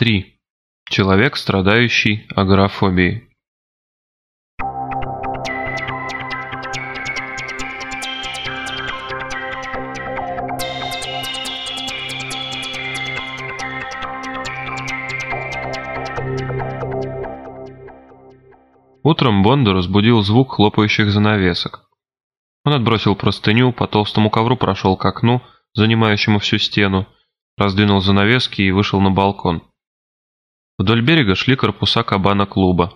3. Человек, страдающий агорафобией. Утром Бонда разбудил звук хлопающих занавесок. Он отбросил простыню, по толстому ковру прошел к окну, занимающему всю стену, раздвинул занавески и вышел на балкон. Вдоль берега шли корпуса кабана-клуба.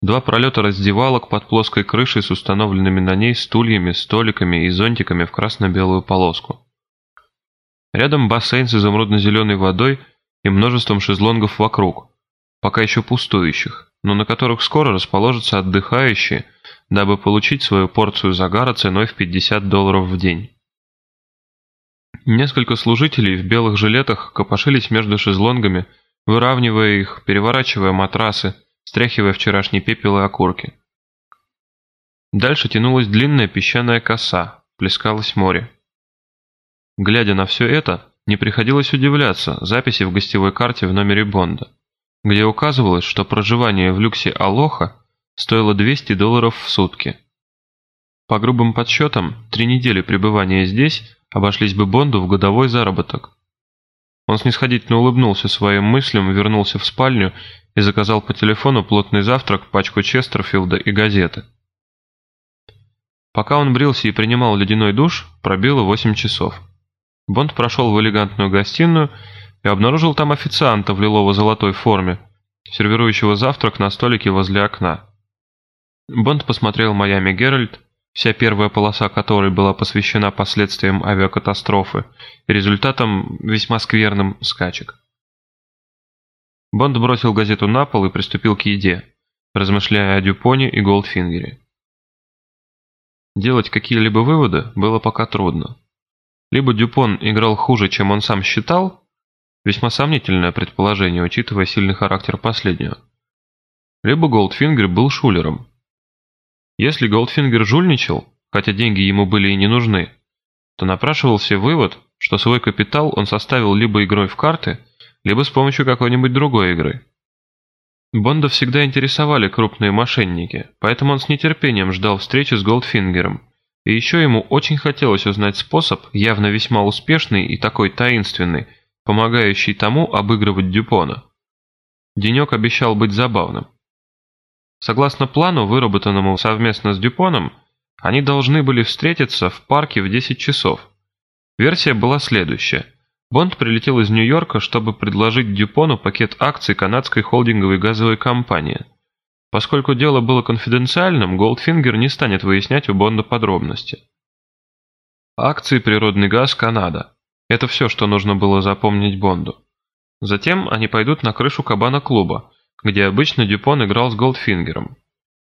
Два пролета раздевалок под плоской крышей с установленными на ней стульями, столиками и зонтиками в красно-белую полоску. Рядом бассейн с изумрудно-зеленой водой и множеством шезлонгов вокруг, пока еще пустующих, но на которых скоро расположатся отдыхающие, дабы получить свою порцию загара ценой в 50 долларов в день. Несколько служителей в белых жилетах копошились между шезлонгами, выравнивая их, переворачивая матрасы, стряхивая вчерашний пепел и окурки. Дальше тянулась длинная песчаная коса, плескалось море. Глядя на все это, не приходилось удивляться записи в гостевой карте в номере Бонда, где указывалось, что проживание в люксе «Алоха» стоило 200 долларов в сутки. По грубым подсчетам, три недели пребывания здесь обошлись бы Бонду в годовой заработок. Он снисходительно улыбнулся своим мыслям, вернулся в спальню и заказал по телефону плотный завтрак, пачку Честерфилда и газеты. Пока он брился и принимал ледяной душ, пробило 8 часов. Бонд прошел в элегантную гостиную и обнаружил там официанта в лилово-золотой форме, сервирующего завтрак на столике возле окна. Бонд посмотрел «Майами Геральт», вся первая полоса которой была посвящена последствиям авиакатастрофы и результатам весьма скверным скачек. Бонд бросил газету на пол и приступил к еде, размышляя о Дюпоне и Голдфингере. Делать какие-либо выводы было пока трудно. Либо Дюпон играл хуже, чем он сам считал, весьма сомнительное предположение, учитывая сильный характер последнего, либо Голдфингер был шулером, если Голдфингер жульничал, хотя деньги ему были и не нужны, то напрашивался вывод, что свой капитал он составил либо игрой в карты, либо с помощью какой-нибудь другой игры. Бонда всегда интересовали крупные мошенники, поэтому он с нетерпением ждал встречи с Голдфингером. И еще ему очень хотелось узнать способ, явно весьма успешный и такой таинственный, помогающий тому обыгрывать Дюпона. Денек обещал быть забавным. Согласно плану, выработанному совместно с Дюпоном, они должны были встретиться в парке в 10 часов. Версия была следующая. Бонд прилетел из Нью-Йорка, чтобы предложить Дюпону пакет акций канадской холдинговой газовой компании. Поскольку дело было конфиденциальным, Голдфингер не станет выяснять у Бонда подробности. Акции «Природный газ Канада». Это все, что нужно было запомнить Бонду. Затем они пойдут на крышу кабана-клуба, где обычно Дюпон играл с Голдфингером.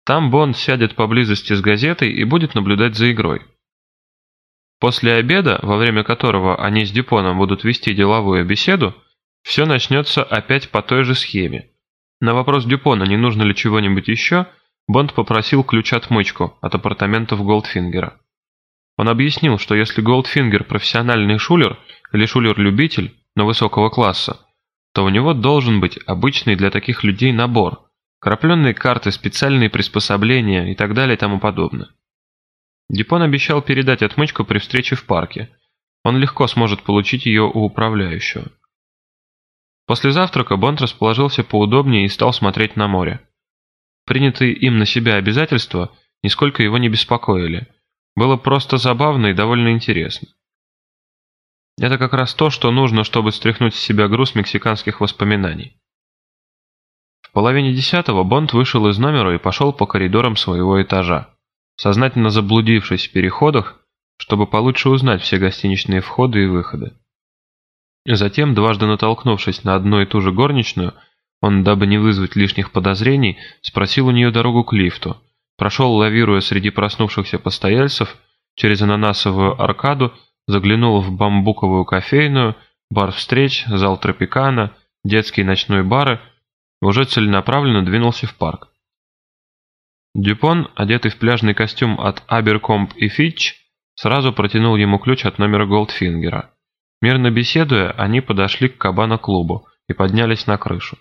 Там Бонд сядет поблизости с газетой и будет наблюдать за игрой. После обеда, во время которого они с Дюпоном будут вести деловую беседу, все начнется опять по той же схеме. На вопрос Дюпона, не нужно ли чего-нибудь еще, Бонд попросил ключ-отмычку от апартаментов Голдфингера. Он объяснил, что если Голдфингер профессиональный шулер или шулер-любитель, но высокого класса, то у него должен быть обычный для таких людей набор, крапленые карты, специальные приспособления и так далее и тому подобное. Дюпон обещал передать отмычку при встрече в парке. Он легко сможет получить ее у управляющего. После завтрака Бонд расположился поудобнее и стал смотреть на море. Принятые им на себя обязательства нисколько его не беспокоили. Было просто забавно и довольно интересно. Это как раз то, что нужно, чтобы стряхнуть с себя груз мексиканских воспоминаний. В половине десятого Бонд вышел из номера и пошел по коридорам своего этажа, сознательно заблудившись в переходах, чтобы получше узнать все гостиничные входы и выходы. Затем, дважды натолкнувшись на одну и ту же горничную, он, дабы не вызвать лишних подозрений, спросил у нее дорогу к лифту, прошел, лавируя среди проснувшихся постояльцев, через ананасовую аркаду, заглянул в бамбуковую кофейную, бар встреч, зал тропикана, детские ночные бары, уже целенаправленно двинулся в парк. Дюпон, одетый в пляжный костюм от Аберкомп и Фитч, сразу протянул ему ключ от номера Голдфингера. Мирно беседуя, они подошли к кабана-клубу, и поднялись на крышу.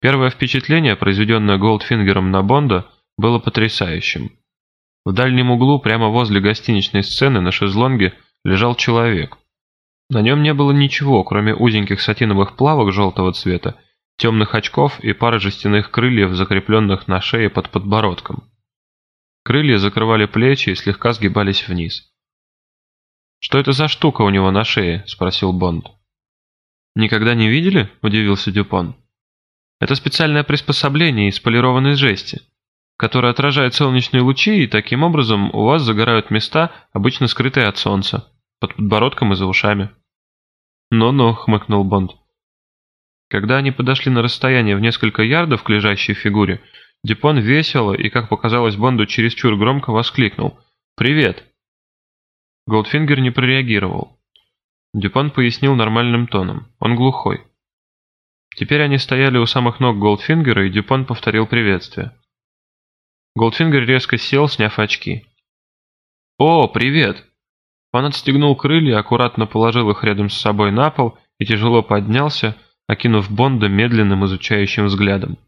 Первое впечатление, произведенное Голдфингером на Бонда, было потрясающим. В дальнем углу, прямо возле гостиничной сцены, на шезлонге лежал человек. На нем не было ничего, кроме узеньких сатиновых плавок желтого цвета, темных очков и пары жестяных крыльев, закрепленных на шее под подбородком. Крылья закрывали плечи и слегка сгибались вниз. «Что это за штука у него на шее?» – спросил Бонд. «Никогда не видели?» – удивился Дюпон. «Это специальное приспособление из полированной жести, которое отражает солнечные лучи, и таким образом у вас загорают места, обычно скрытые от солнца, под подбородком и за ушами». «Ну-ну», – хмыкнул Бонд. Когда они подошли на расстояние в несколько ярдов к лежащей фигуре, Дюпон весело и, как показалось Бонду, чересчур громко воскликнул «Привет!». Голдфингер не прореагировал. Дюпон пояснил нормальным тоном. Он глухой. Теперь они стояли у самых ног Голдфингера, и Дюпон повторил приветствие. Голдфингер резко сел, сняв очки. «О, привет!» Он отстегнул крылья, аккуратно положил их рядом с собой на пол и тяжело поднялся, окинув Бонда медленным изучающим взглядом.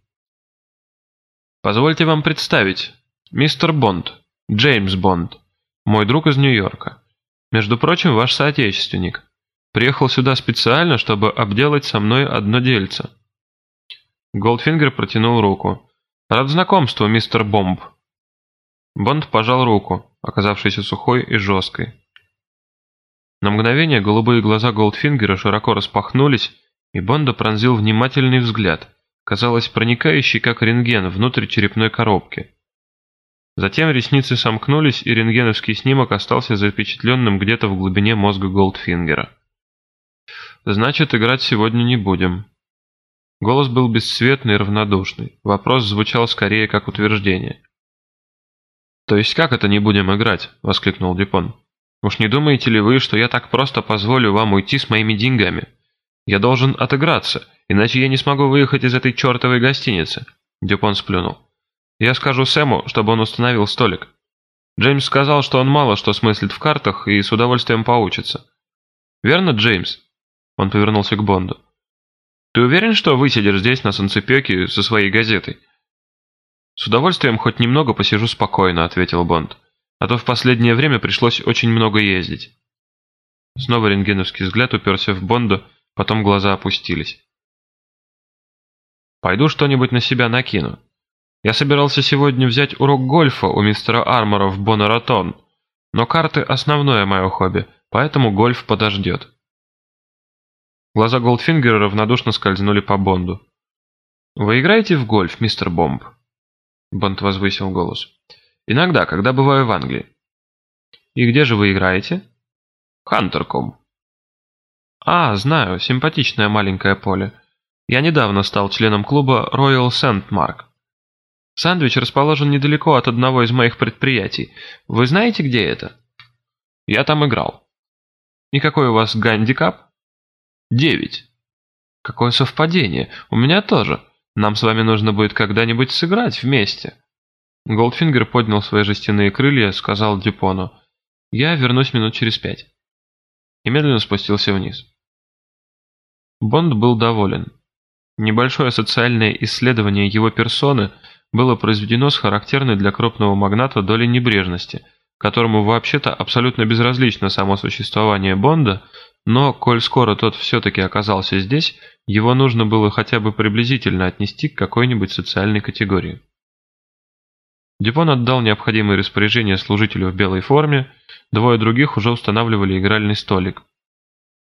«Позвольте вам представить. Мистер Бонд, Джеймс Бонд, мой друг из Нью-Йорка. Между прочим, ваш соотечественник. Приехал сюда специально, чтобы обделать со мной одно дельце». Голдфингер протянул руку. «Рад знакомству, мистер Бомб». Бонд пожал руку, оказавшейся сухой и жесткой. На мгновение голубые глаза Голдфингера широко распахнулись, и Бонда пронзил внимательный взгляд, казалось проникающий как рентген внутрь черепной коробки. Затем ресницы сомкнулись, и рентгеновский снимок остался запечатленным где-то в глубине мозга Голдфингера. «Значит, играть сегодня не будем». Голос был бесцветный и равнодушный. Вопрос звучал скорее как утверждение. «То есть как это не будем играть?» — воскликнул Дюпон. «Уж не думаете ли вы, что я так просто позволю вам уйти с моими деньгами? Я должен отыграться, иначе я не смогу выехать из этой чертовой гостиницы». Дюпон сплюнул. Я скажу Сэму, чтобы он установил столик. Джеймс сказал, что он мало что смыслит в картах и с удовольствием поучится. Верно, Джеймс? Он повернулся к Бонду. Ты уверен, что высидишь здесь на солнцепеке со своей газетой? С удовольствием хоть немного посижу спокойно, ответил Бонд. А то в последнее время пришлось очень много ездить. Снова рентгеновский взгляд уперся в Бонду, потом глаза опустились. «Пойду что-нибудь на себя накину. Я собирался сегодня взять урок гольфа у мистера Армора в Бонаратон, но карты – основное мое хобби, поэтому гольф подождет. Глаза Голдфингера равнодушно скользнули по Бонду. «Вы играете в гольф, мистер Бомб?» Бонд возвысил голос. «Иногда, когда бываю в Англии». «И где же вы играете?» «Хантерком». «А, знаю, симпатичное маленькое поле. Я недавно стал членом клуба Royal St. Mark. Сандвич расположен недалеко от одного из моих предприятий. Вы знаете, где это? Я там играл. И какой у вас гандикап? Девять. Какое совпадение. У меня тоже. Нам с вами нужно будет когда-нибудь сыграть вместе. Голдфингер поднял свои жестяные крылья, сказал Дюпону. Я вернусь минут через пять. И медленно спустился вниз. Бонд был доволен. Небольшое социальное исследование его персоны – было произведено с характерной для крупного магната долей небрежности, которому вообще-то абсолютно безразлично само существование Бонда, но, коль скоро тот все-таки оказался здесь, его нужно было хотя бы приблизительно отнести к какой-нибудь социальной категории. Дюпон отдал необходимые распоряжения служителю в белой форме, двое других уже устанавливали игральный столик.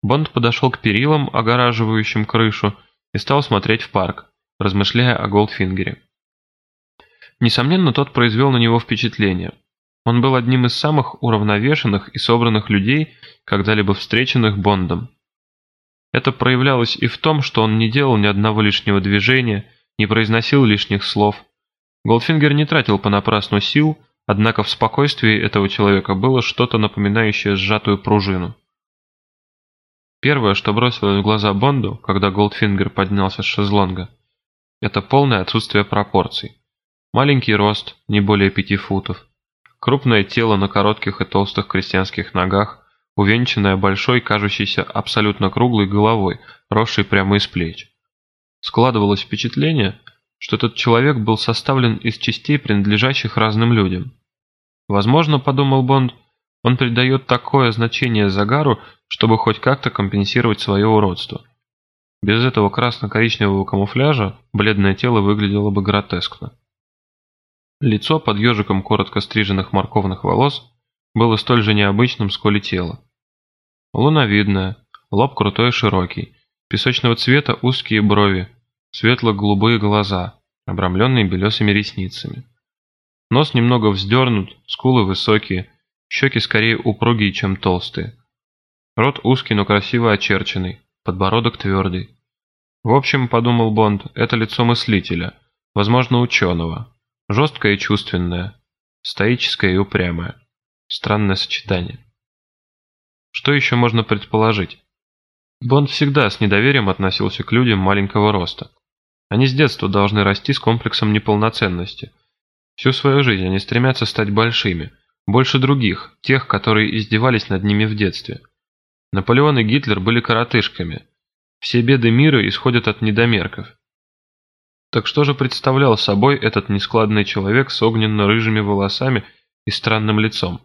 Бонд подошел к перилам, огораживающим крышу, и стал смотреть в парк, размышляя о Голдфингере. Несомненно, тот произвел на него впечатление. Он был одним из самых уравновешенных и собранных людей, когда-либо встреченных Бондом. Это проявлялось и в том, что он не делал ни одного лишнего движения, не произносил лишних слов. Голдфингер не тратил понапрасну сил, однако в спокойствии этого человека было что-то напоминающее сжатую пружину. Первое, что бросилось в глаза Бонду, когда Голдфингер поднялся с шезлонга, это полное отсутствие пропорций. Маленький рост, не более пяти футов. Крупное тело на коротких и толстых крестьянских ногах, увенчанная большой, кажущейся абсолютно круглой головой, росшей прямо из плеч. Складывалось впечатление, что этот человек был составлен из частей, принадлежащих разным людям. Возможно, подумал Бонд, он придает такое значение загару, чтобы хоть как-то компенсировать свое уродство. Без этого красно-коричневого камуфляжа бледное тело выглядело бы гротескно. Лицо под ежиком коротко стриженных морковных волос было столь же необычным, сколь и тело. Луновидное, лоб крутой и широкий, песочного цвета узкие брови, светло-голубые глаза, обрамленные белесыми ресницами. Нос немного вздернут, скулы высокие, щеки скорее упругие, чем толстые. Рот узкий, но красиво очерченный, подбородок твердый. В общем, подумал Бонд, это лицо мыслителя, возможно, ученого. Жесткое и чувственное, стоическое и упрямое. Странное сочетание. Что еще можно предположить? Бонд всегда с недоверием относился к людям маленького роста. Они с детства должны расти с комплексом неполноценности. Всю свою жизнь они стремятся стать большими, больше других, тех, которые издевались над ними в детстве. Наполеон и Гитлер были коротышками. Все беды мира исходят от недомерков. Так что же представлял собой этот нескладный человек с огненно-рыжими волосами и странным лицом?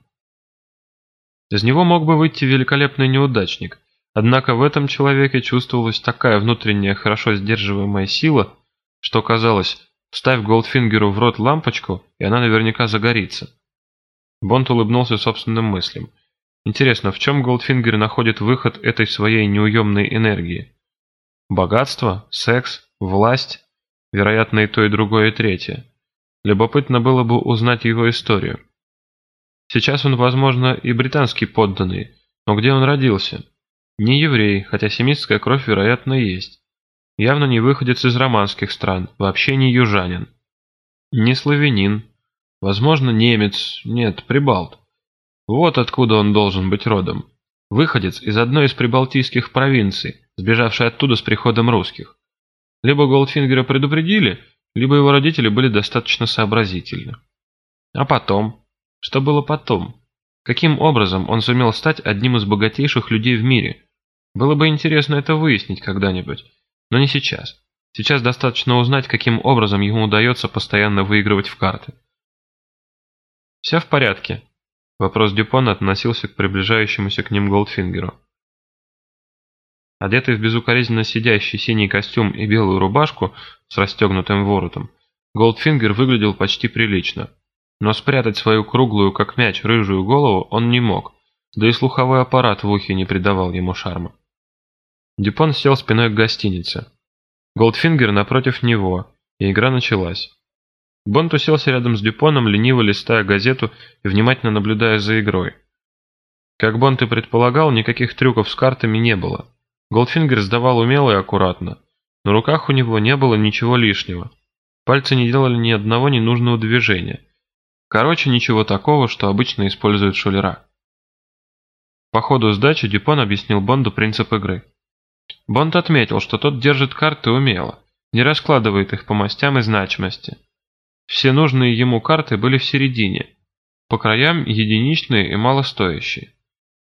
Из него мог бы выйти великолепный неудачник, однако в этом человеке чувствовалась такая внутренняя хорошо сдерживаемая сила, что казалось, вставь Голдфингеру в рот лампочку, и она наверняка загорится. Бонд улыбнулся собственным мыслям. Интересно, в чем Голдфингер находит выход этой своей неуемной энергии? Богатство? Секс? Власть? Вероятно, и то, и другое, и третье. Любопытно было бы узнать его историю. Сейчас он, возможно, и британский подданный, но где он родился? Не еврей, хотя семитская кровь, вероятно, есть. Явно не выходец из романских стран, вообще не южанин. Не славянин. Возможно, немец, нет, прибалт. Вот откуда он должен быть родом. Выходец из одной из прибалтийских провинций, сбежавший оттуда с приходом русских. Либо Голдфингера предупредили, либо его родители были достаточно сообразительны. А потом? Что было потом? Каким образом он сумел стать одним из богатейших людей в мире? Было бы интересно это выяснить когда-нибудь, но не сейчас. Сейчас достаточно узнать, каким образом ему удается постоянно выигрывать в карты. «Все в порядке?» Вопрос Дюпона относился к приближающемуся к ним Голдфингеру. Одетый в безукоризненно сидящий синий костюм и белую рубашку с расстегнутым воротом, Голдфингер выглядел почти прилично. Но спрятать свою круглую, как мяч, рыжую голову он не мог, да и слуховой аппарат в ухе не придавал ему шарма. Дюпон сел спиной к гостинице. Голдфингер напротив него, и игра началась. Бонд уселся рядом с Дюпоном, лениво листая газету и внимательно наблюдая за игрой. Как Бонд и предполагал, никаких трюков с картами не было. Голдфингер сдавал умело и аккуратно. На руках у него не было ничего лишнего. Пальцы не делали ни одного ненужного движения. Короче, ничего такого, что обычно используют шулера. По ходу сдачи Дюпон объяснил Бонду принцип игры. Бонд отметил, что тот держит карты умело, не раскладывает их по мастям и значимости. Все нужные ему карты были в середине, по краям единичные и малостоящие.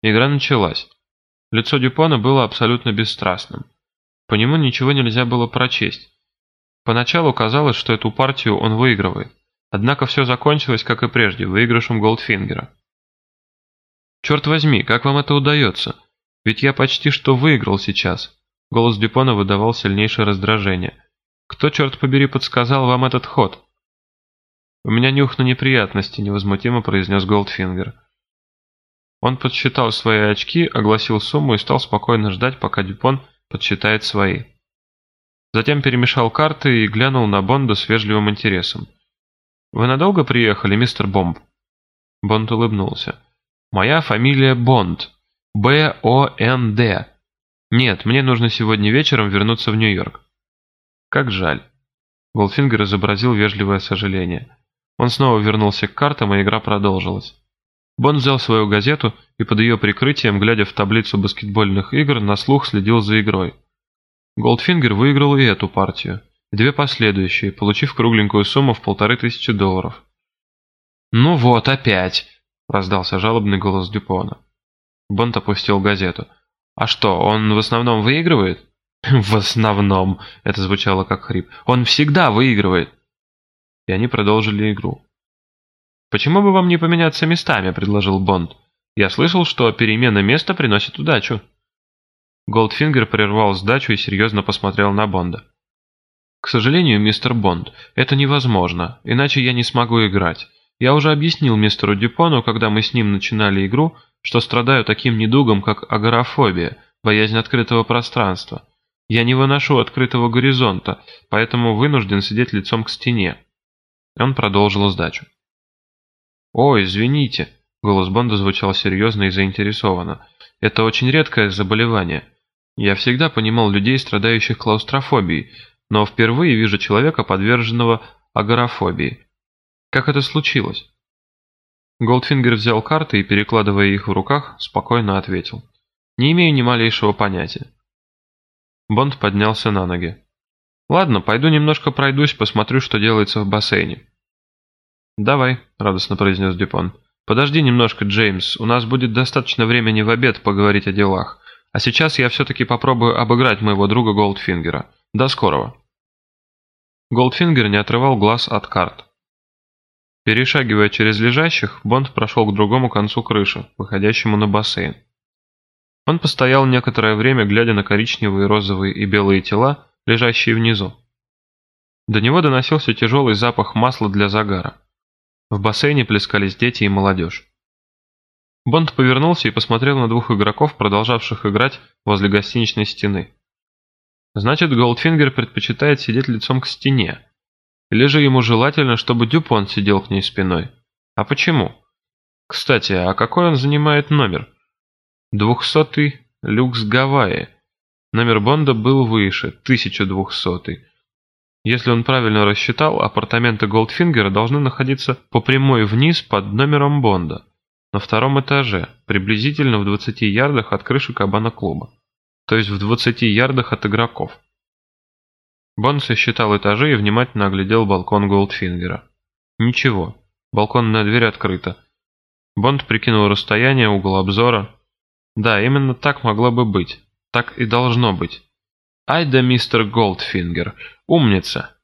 Игра началась. Лицо Дюпона было абсолютно бесстрастным. По нему ничего нельзя было прочесть. Поначалу казалось, что эту партию он выигрывает. Однако все закончилось, как и прежде, выигрышем Голдфингера. «Черт возьми, как вам это удается? Ведь я почти что выиграл сейчас». Голос Дюпона выдавал сильнейшее раздражение. «Кто, черт побери, подсказал вам этот ход?» «У меня нюх на неприятности», — невозмутимо произнес Голдфингер. Он подсчитал свои очки, огласил сумму и стал спокойно ждать, пока Дюпон подсчитает свои. Затем перемешал карты и глянул на Бонда с вежливым интересом. «Вы надолго приехали, мистер Бомб?» Бонд улыбнулся. «Моя фамилия Бонд. Б-О-Н-Д. Нет, мне нужно сегодня вечером вернуться в Нью-Йорк». «Как жаль». Голдфингер изобразил вежливое сожаление. Он снова вернулся к картам, и игра продолжилась. Бонд взял свою газету и под ее прикрытием, глядя в таблицу баскетбольных игр, на слух следил за игрой. Голдфингер выиграл и эту партию, и две последующие, получив кругленькую сумму в полторы тысячи долларов. «Ну вот, опять!» – раздался жалобный голос Дюпона. Бонд опустил газету. «А что, он в основном выигрывает?» «В основном», — это звучало как хрип. «Он всегда выигрывает». И они продолжили игру. «Почему бы вам не поменяться местами?» — предложил Бонд. «Я слышал, что перемена места приносит удачу». Голдфингер прервал сдачу и серьезно посмотрел на Бонда. «К сожалению, мистер Бонд, это невозможно, иначе я не смогу играть. Я уже объяснил мистеру Дюпону, когда мы с ним начинали игру, что страдаю таким недугом, как агорафобия, боязнь открытого пространства. Я не выношу открытого горизонта, поэтому вынужден сидеть лицом к стене. Он продолжил сдачу. «О, извините», — голос Бонда звучал серьезно и заинтересованно. «Это очень редкое заболевание. Я всегда понимал людей, страдающих клаустрофобией, но впервые вижу человека, подверженного агорафобии. Как это случилось?» Голдфингер взял карты и, перекладывая их в руках, спокойно ответил. «Не имею ни малейшего понятия». Бонд поднялся на ноги. «Ладно, пойду немножко пройдусь, посмотрю, что делается в бассейне». «Давай», — радостно произнес Дюпон. «Подожди немножко, Джеймс, у нас будет достаточно времени в обед поговорить о делах. А сейчас я все-таки попробую обыграть моего друга Голдфингера. До скорого». Голдфингер не отрывал глаз от карт. Перешагивая через лежащих, Бонд прошел к другому концу крыши, выходящему на бассейн. Он постоял некоторое время, глядя на коричневые, розовые и белые тела, лежащие внизу. До него доносился тяжелый запах масла для загара. В бассейне плескались дети и молодежь. Бонд повернулся и посмотрел на двух игроков, продолжавших играть возле гостиничной стены. Значит, Голдфингер предпочитает сидеть лицом к стене, или же ему желательно, чтобы Дюпон сидел к ней спиной? А почему? Кстати, а какой он занимает номер? Двухсотый люкс Гавайи. Номер Бонда был выше, 1200. Если он правильно рассчитал, апартаменты Голдфингера должны находиться по прямой вниз под номером Бонда, на втором этаже, приблизительно в 20 ярдах от крыши кабана-клуба, то есть в 20 ярдах от игроков. Бонд сосчитал этажи и внимательно оглядел балкон Голдфингера. Ничего, балконная дверь открыта. Бонд прикинул расстояние, угол обзора. Да, именно так могло бы быть. Так и должно быть. Ай да мистер Голдфингер, умница.